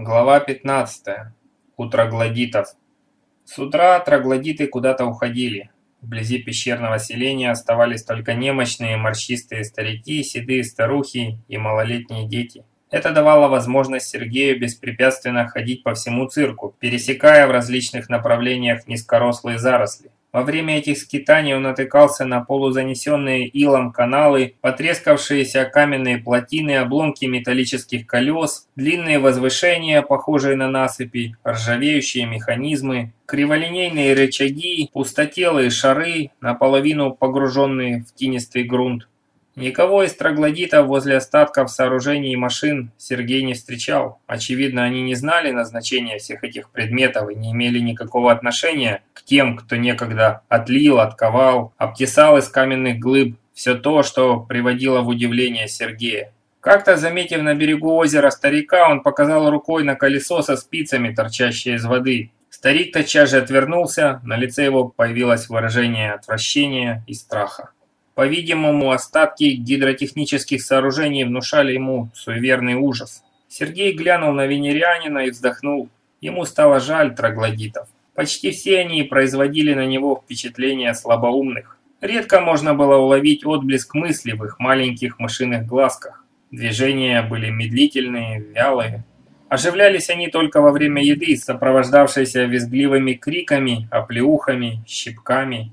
Глава 15. У троглодитов. С утра троглодиты куда-то уходили. Вблизи пещерного селения оставались только немощные морщистые старики, седые старухи и малолетние дети. Это давало возможность Сергею беспрепятственно ходить по всему цирку, пересекая в различных направлениях низкорослые заросли. Во время этих скитаний он натыкался на полузанесенные илом каналы, потрескавшиеся каменные плотины, обломки металлических колес, длинные возвышения, похожие на насыпи, ржавеющие механизмы, криволинейные рычаги, пустотелые шары, наполовину погруженные в тинистый грунт. Никого из троглодитов возле остатков сооружений и машин Сергей не встречал. Очевидно, они не знали назначения всех этих предметов и не имели никакого отношения к тем, кто некогда отлил, отковал, обтесал из каменных глыб все то, что приводило в удивление Сергея. Как-то, заметив на берегу озера старика, он показал рукой на колесо со спицами, торчащее из воды. Старик тотчас же отвернулся, на лице его появилось выражение отвращения и страха. По-видимому, остатки гидротехнических сооружений внушали ему суеверный ужас. Сергей глянул на венерианина и вздохнул. Ему стало жаль троглодитов. Почти все они производили на него впечатление слабоумных. Редко можно было уловить отблеск мысли в их маленьких мышиных глазках. Движения были медлительные, вялые. Оживлялись они только во время еды, сопровождавшейся визгливыми криками, оплеухами, щипками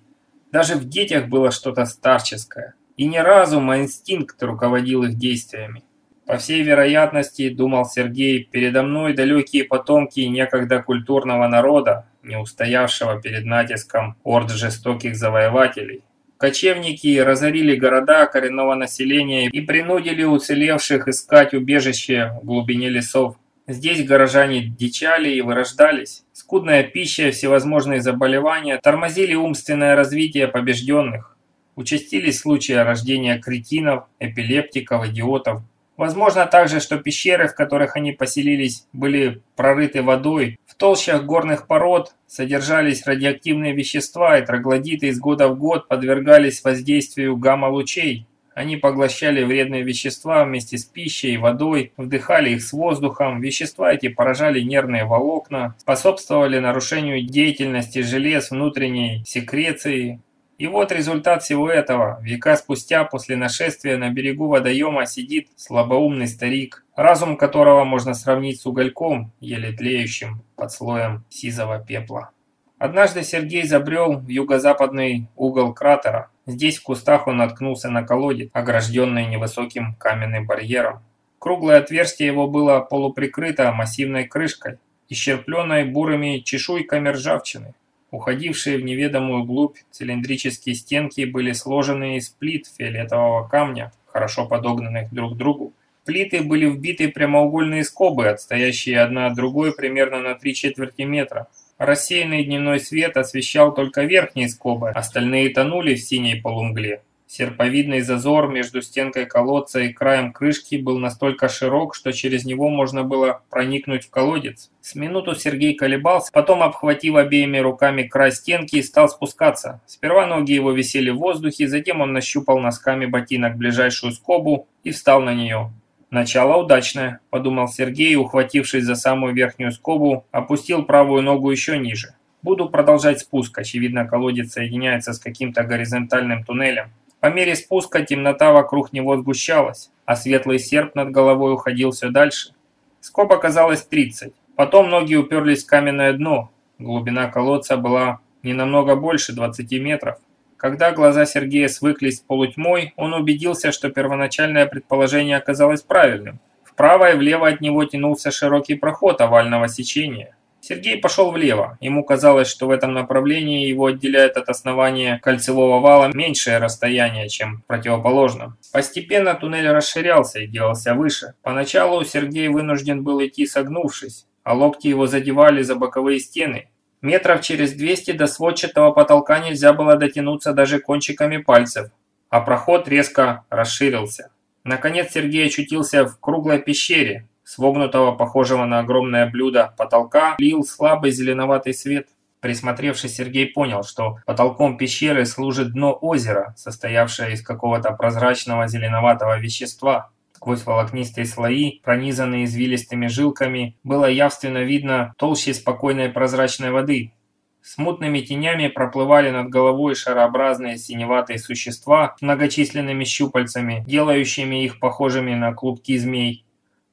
даже в детях было что-то старческое. И не разум, а инстинкт руководил их действиями. По всей вероятности, думал Сергей, передо мной далекие потомки некогда культурного народа, не устоявшего перед натиском орд жестоких завоевателей. Кочевники разорили города коренного населения и принудили уцелевших искать убежище в глубине лесов. Здесь горожане дичали и вырождались. Скудная пища, всевозможные заболевания тормозили умственное развитие побежденных. Участились случаи рождения кретинов, эпилептиков, идиотов. Возможно также, что пещеры, в которых они поселились, были прорыты водой. В толщах горных пород содержались радиоактивные вещества, и троглодиты из года в год подвергались воздействию гамма-лучей. Они поглощали вредные вещества вместе с пищей и водой, вдыхали их с воздухом. Вещества эти поражали нервные волокна, способствовали нарушению деятельности желез внутренней секреции. И вот результат всего этого. Века спустя после нашествия на берегу водоема сидит слабоумный старик, разум которого можно сравнить с угольком, еле тлеющим под слоем сизого пепла. Однажды Сергей забрел в юго-западный угол кратера. Здесь в кустах он наткнулся на колодец, огражденный невысоким каменным барьером. Круглое отверстие его было полуприкрыто массивной крышкой, исчерпленной бурыми чешуйками ржавчины. Уходившие в неведомую глубь цилиндрические стенки были сложены из плит фиолетового камня, хорошо подогнанных друг к другу. Плиты были вбиты прямоугольные скобы, отстоящие одна от другой примерно на три четверти метра. Рассеянный дневной свет освещал только верхние скобы, остальные тонули в синей полумгле. Серповидный зазор между стенкой колодца и краем крышки был настолько широк, что через него можно было проникнуть в колодец. С минуту Сергей колебался, потом, обхватив обеими руками край стенки, стал спускаться. Сперва ноги его висели в воздухе, затем он нащупал носками ботинок ближайшую скобу и встал на нее. «Начало удачное», – подумал Сергей ухватившись за самую верхнюю скобу, опустил правую ногу еще ниже. «Буду продолжать спуск, очевидно, колодец соединяется с каким-то горизонтальным туннелем». По мере спуска темнота вокруг него сгущалась, а светлый серп над головой уходил все дальше. Скоб оказалось 30. Потом ноги уперлись в каменное дно. Глубина колодца была не намного больше 20 метров. Когда глаза Сергея свыклись с полутьмой, он убедился, что первоначальное предположение оказалось правильным. Вправо и влево от него тянулся широкий проход овального сечения. Сергей пошел влево. Ему казалось, что в этом направлении его отделяет от основания кольцевого вала меньшее расстояние, чем в противоположном. Постепенно туннель расширялся и делался выше. Поначалу Сергей вынужден был идти согнувшись, а локти его задевали за боковые стены, Метров через 200 до сводчатого потолка нельзя было дотянуться даже кончиками пальцев, а проход резко расширился. Наконец Сергей очутился в круглой пещере, с вогнутого, похожего на огромное блюдо, потолка лил слабый зеленоватый свет. Присмотревшись, Сергей понял, что потолком пещеры служит дно озера, состоявшее из какого-то прозрачного зеленоватого вещества. Сквозь волокнистые слои, пронизанные извилистыми жилками, было явственно видно толще спокойной прозрачной воды. Смутными тенями проплывали над головой шарообразные синеватые существа с многочисленными щупальцами, делающими их похожими на клубки змей.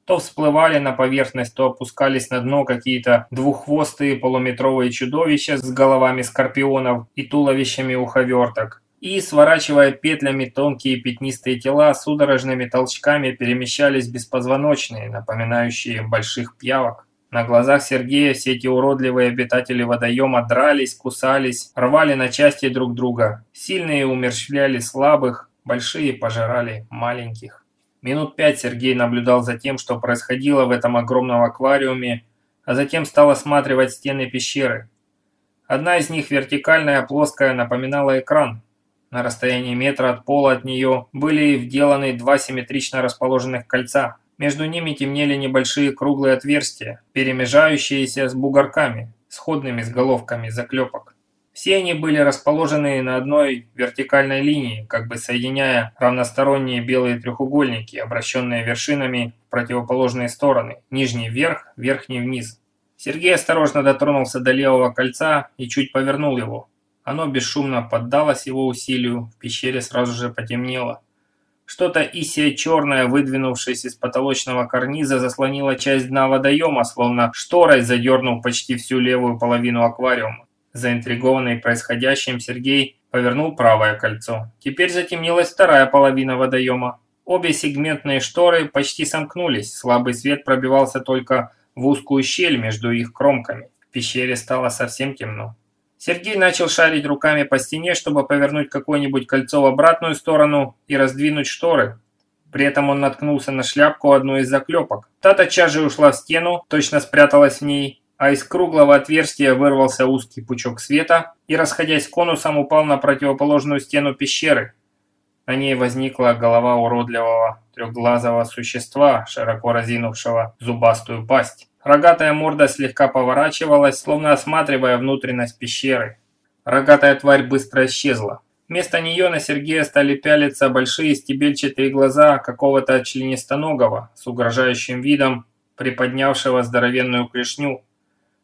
То всплывали на поверхность, то опускались на дно какие-то двуххвостые полуметровые чудовища с головами скорпионов и туловищами уховерток и, сворачивая петлями тонкие пятнистые тела, судорожными толчками перемещались беспозвоночные, напоминающие больших пьявок. На глазах Сергея все эти уродливые обитатели водоема дрались, кусались, рвали на части друг друга. Сильные умерщвляли слабых, большие пожирали маленьких. Минут пять Сергей наблюдал за тем, что происходило в этом огромном аквариуме, а затем стал осматривать стены пещеры. Одна из них, вертикальная, плоская, напоминала экран, на расстоянии метра от пола от нее были вделаны два симметрично расположенных кольца. Между ними темнели небольшие круглые отверстия, перемежающиеся с бугорками, сходными с головками заклепок. Все они были расположены на одной вертикальной линии, как бы соединяя равносторонние белые треугольники, обращенные вершинами в противоположные стороны, нижний вверх, верхний вниз. Сергей осторожно дотронулся до левого кольца и чуть повернул его. Оно бесшумно поддалось его усилию, в пещере сразу же потемнело. Что-то исия черное, выдвинувшись из потолочного карниза, заслонило часть дна водоема, словно шторой задернув почти всю левую половину аквариума. Заинтригованный происходящим, Сергей повернул правое кольцо. Теперь затемнилась вторая половина водоема. Обе сегментные шторы почти сомкнулись, слабый свет пробивался только в узкую щель между их кромками. В пещере стало совсем темно. Сергей начал шарить руками по стене, чтобы повернуть какое-нибудь кольцо в обратную сторону и раздвинуть шторы. При этом он наткнулся на шляпку одной из заклепок. Та тотчас ушла в стену, точно спряталась в ней, а из круглого отверстия вырвался узкий пучок света и, расходясь конусом, упал на противоположную стену пещеры. На ней возникла голова уродливого трехглазого существа, широко разинувшего зубастую пасть. Рогатая морда слегка поворачивалась, словно осматривая внутренность пещеры. Рогатая тварь быстро исчезла. Вместо нее на Сергея стали пялиться большие стебельчатые глаза какого-то членистоногого с угрожающим видом, приподнявшего здоровенную клешню.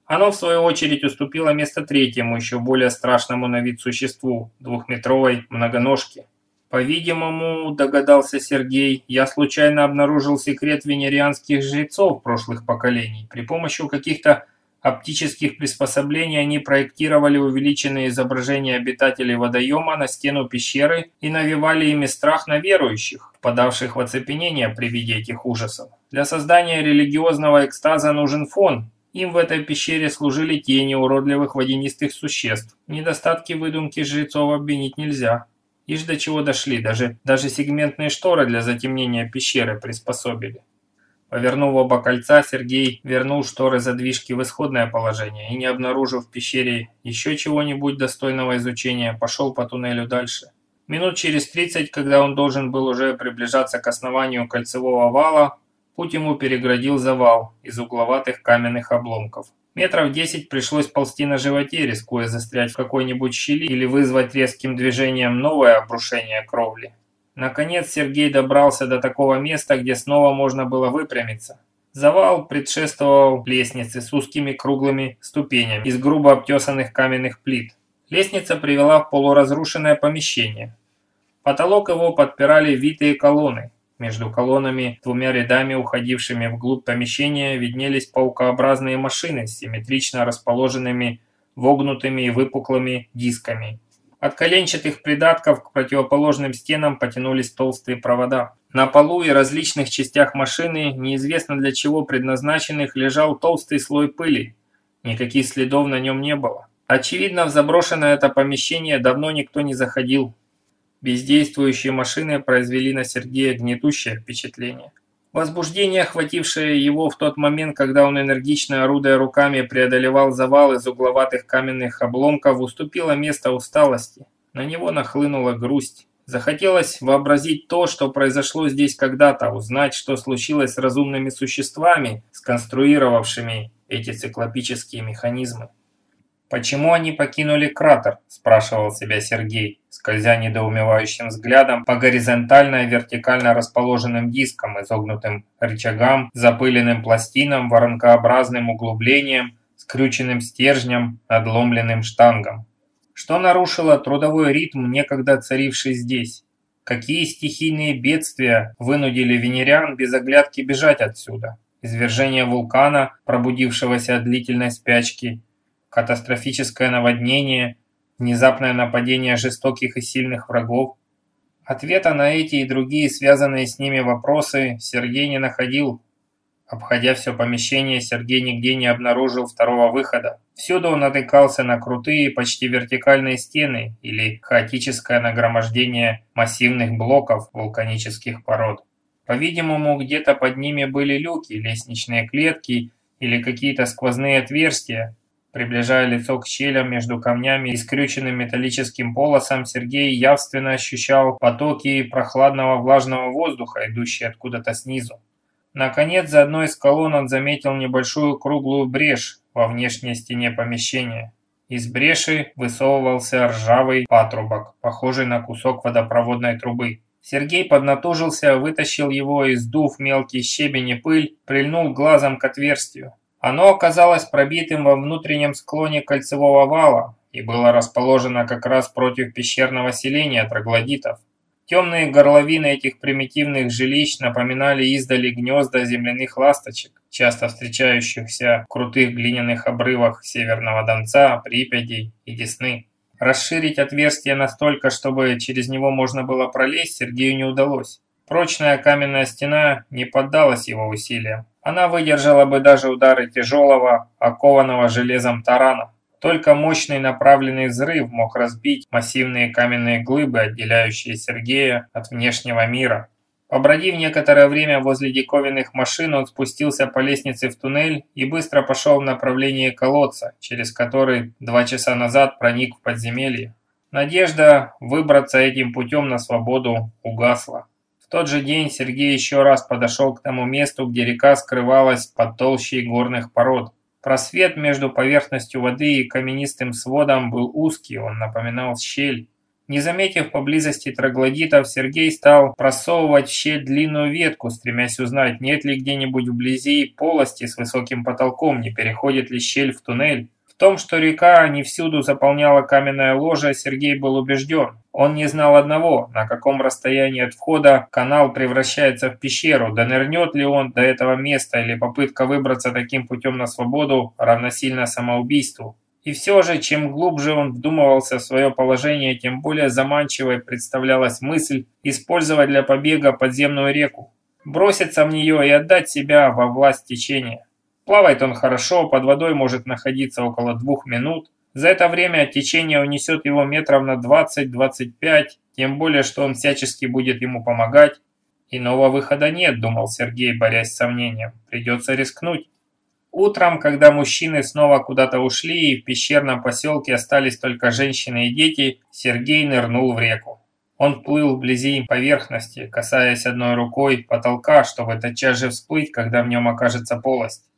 Оно, в свою очередь, уступило место третьему, еще более страшному на вид существу, двухметровой многоножке. По-видимому, догадался Сергей, я случайно обнаружил секрет венерианских жрецов прошлых поколений. При помощи каких-то оптических приспособлений они проектировали увеличенные изображения обитателей водоема на стену пещеры и навевали ими страх на верующих, впадавших в оцепенение при виде этих ужасов. Для создания религиозного экстаза нужен фон, им в этой пещере служили тени уродливых водянистых существ. Недостатки выдумки жрецов обвинить нельзя. Ишь до чего дошли, даже, даже сегментные шторы для затемнения пещеры приспособили. Повернув оба кольца, Сергей вернул шторы задвижки в исходное положение и, не обнаружив в пещере еще чего-нибудь достойного изучения, пошел по туннелю дальше. Минут через 30, когда он должен был уже приближаться к основанию кольцевого вала, путь ему переградил завал из угловатых каменных обломков. Метров десять пришлось ползти на животе, рискуя застрять в какой-нибудь щели или вызвать резким движением новое обрушение кровли. Наконец Сергей добрался до такого места, где снова можно было выпрямиться. Завал предшествовал лестнице с узкими круглыми ступенями из грубо обтесанных каменных плит. Лестница привела в полуразрушенное помещение. Потолок его подпирали витые колонны, между колоннами, двумя рядами, уходившими вглубь помещения, виднелись паукообразные машины симметрично расположенными вогнутыми и выпуклыми дисками. От коленчатых придатков к противоположным стенам потянулись толстые провода. На полу и различных частях машины, неизвестно для чего предназначенных, лежал толстый слой пыли. Никаких следов на нем не было. Очевидно, в заброшенное это помещение давно никто не заходил. Бездействующие машины произвели на Сергея гнетущее впечатление. Возбуждение, охватившее его в тот момент, когда он энергично орудуя руками преодолевал завал из угловатых каменных обломков, уступило место усталости. На него нахлынула грусть. Захотелось вообразить то, что произошло здесь когда-то, узнать, что случилось с разумными существами, сконструировавшими эти циклопические механизмы. «Почему они покинули кратер?» – спрашивал себя Сергей, скользя недоумевающим взглядом по горизонтально и вертикально расположенным дискам, изогнутым рычагам, запыленным пластинам, воронкообразным углублением, скрюченным стержнем, надломленным штангом. Что нарушило трудовой ритм, некогда царивший здесь? Какие стихийные бедствия вынудили венерян без оглядки бежать отсюда? Извержение вулкана, пробудившегося от длительной спячки – катастрофическое наводнение, внезапное нападение жестоких и сильных врагов. Ответа на эти и другие связанные с ними вопросы Сергей не находил. Обходя все помещение, Сергей нигде не обнаружил второго выхода. Всюду он натыкался на крутые, почти вертикальные стены или хаотическое нагромождение массивных блоков вулканических пород. По-видимому, где-то под ними были люки, лестничные клетки или какие-то сквозные отверстия, Приближая лицо к щелям между камнями и скрюченным металлическим полосом, Сергей явственно ощущал потоки прохладного влажного воздуха, идущие откуда-то снизу. Наконец, за одной из колонн он заметил небольшую круглую брешь во внешней стене помещения. Из бреши высовывался ржавый патрубок, похожий на кусок водопроводной трубы. Сергей поднатужился, вытащил его и, сдув мелкий щебень и пыль, прильнул глазом к отверстию. Оно оказалось пробитым во внутреннем склоне кольцевого вала и было расположено как раз против пещерного селения троглодитов. Темные горловины этих примитивных жилищ напоминали издали гнезда земляных ласточек, часто встречающихся в крутых глиняных обрывах Северного Донца, Припяти и Десны. Расширить отверстие настолько, чтобы через него можно было пролезть, Сергею не удалось. Прочная каменная стена не поддалась его усилиям. Она выдержала бы даже удары тяжелого, окованного железом тарана. Только мощный направленный взрыв мог разбить массивные каменные глыбы, отделяющие Сергея от внешнего мира. Побродив некоторое время возле диковинных машин, он спустился по лестнице в туннель и быстро пошел в направлении колодца, через который два часа назад проник в подземелье. Надежда выбраться этим путем на свободу угасла тот же день Сергей еще раз подошел к тому месту, где река скрывалась под толщей горных пород. Просвет между поверхностью воды и каменистым сводом был узкий, он напоминал щель. Не заметив поблизости троглодитов, Сергей стал просовывать в щель длинную ветку, стремясь узнать, нет ли где-нибудь вблизи полости с высоким потолком, не переходит ли щель в туннель том, что река не всюду заполняла каменное ложе, Сергей был убежден. Он не знал одного, на каком расстоянии от входа канал превращается в пещеру, да нырнет ли он до этого места или попытка выбраться таким путем на свободу равносильно самоубийству. И все же, чем глубже он вдумывался в свое положение, тем более заманчивой представлялась мысль использовать для побега подземную реку, броситься в нее и отдать себя во власть течения. Плавает он хорошо, под водой может находиться около двух минут. За это время течение унесет его метров на 20-25, тем более, что он всячески будет ему помогать. Иного выхода нет, думал Сергей, борясь с сомнением. Придется рискнуть. Утром, когда мужчины снова куда-то ушли и в пещерном поселке остались только женщины и дети, Сергей нырнул в реку. Он плыл вблизи поверхности, касаясь одной рукой потолка, чтобы тотчас же всплыть, когда в нем окажется полость.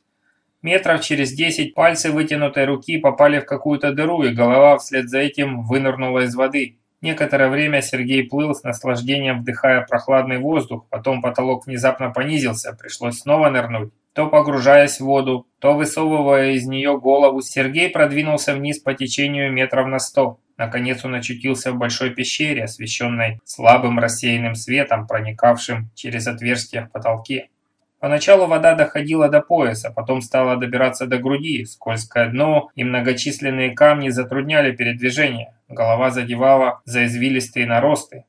Метров через десять пальцы вытянутой руки попали в какую-то дыру, и голова вслед за этим вынырнула из воды. Некоторое время Сергей плыл с наслаждением, вдыхая прохладный воздух, потом потолок внезапно понизился, пришлось снова нырнуть. То погружаясь в воду, то высовывая из нее голову, Сергей продвинулся вниз по течению метров на сто. Наконец он очутился в большой пещере, освещенной слабым рассеянным светом, проникавшим через отверстия в потолке. Поначалу вода доходила до пояса, потом стала добираться до груди, скользкое дно и многочисленные камни затрудняли передвижение. Голова задевала за извилистые наросты.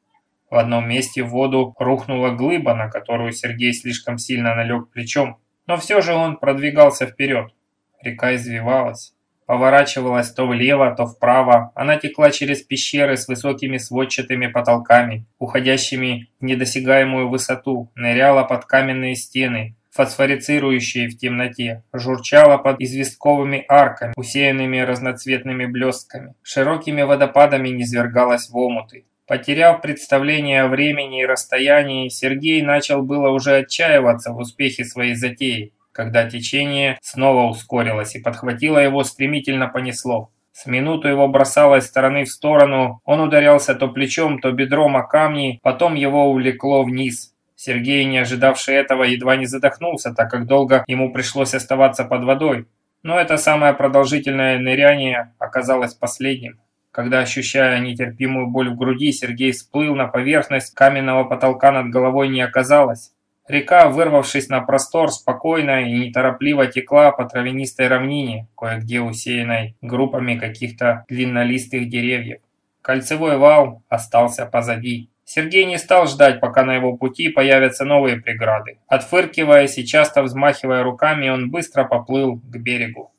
В одном месте в воду рухнула глыба, на которую Сергей слишком сильно налег плечом. Но все же он продвигался вперед. Река извивалась поворачивалась то влево, то вправо. Она текла через пещеры с высокими сводчатыми потолками, уходящими в недосягаемую высоту, ныряла под каменные стены, фосфорицирующие в темноте, журчала под известковыми арками, усеянными разноцветными блестками, широкими водопадами низвергалась в омуты. Потеряв представление о времени и расстоянии, Сергей начал было уже отчаиваться в успехе своей затеи когда течение снова ускорилось и подхватило его, стремительно понесло. С минуту его бросало из стороны в сторону, он ударялся то плечом, то бедром о камни, потом его увлекло вниз. Сергей, не ожидавший этого, едва не задохнулся, так как долго ему пришлось оставаться под водой. Но это самое продолжительное ныряние оказалось последним. Когда, ощущая нетерпимую боль в груди, Сергей всплыл на поверхность, каменного потолка над головой не оказалось. Река, вырвавшись на простор, спокойно и неторопливо текла по травянистой равнине, кое-где усеянной группами каких-то длиннолистых деревьев. Кольцевой вал остался позади. Сергей не стал ждать, пока на его пути появятся новые преграды. Отфыркиваясь и часто взмахивая руками, он быстро поплыл к берегу.